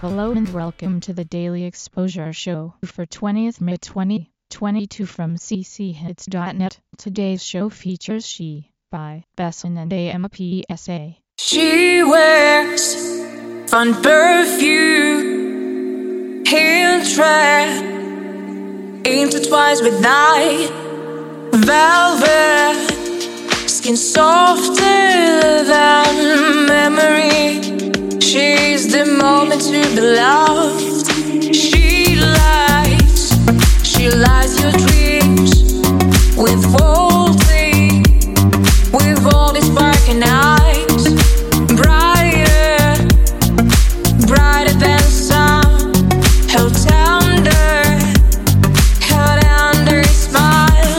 Hello and welcome to the Daily Exposure Show for 20th May 2022 from cchits.net. Today's show features She by Besson and AMPSA. She wears fun perfume, heel tread, intertwines with night, velvet, skin softer than memory. The moment to be loved. She lights, she lights your dreams with boldly, with all these sparking eyes, brighter, brighter than the sun. Held tender, held under a smile,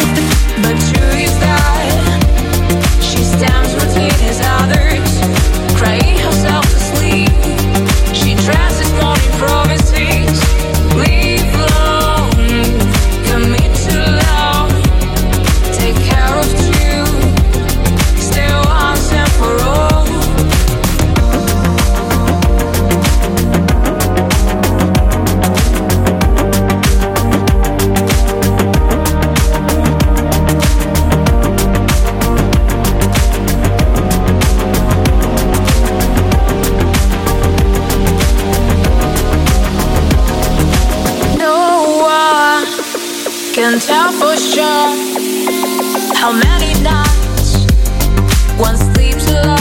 but truth is that she stands can tell for sure how many nights one sleeps alone.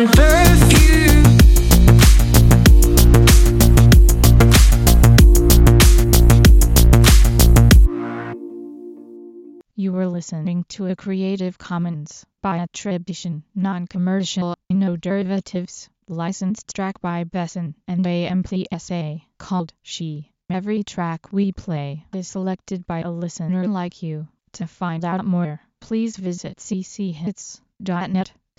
You were listening to a Creative Commons by attribution, non-commercial, no derivatives, licensed track by Besson and AMPSA called She. Every track we play is selected by a listener like you. To find out more, please visit cchits.net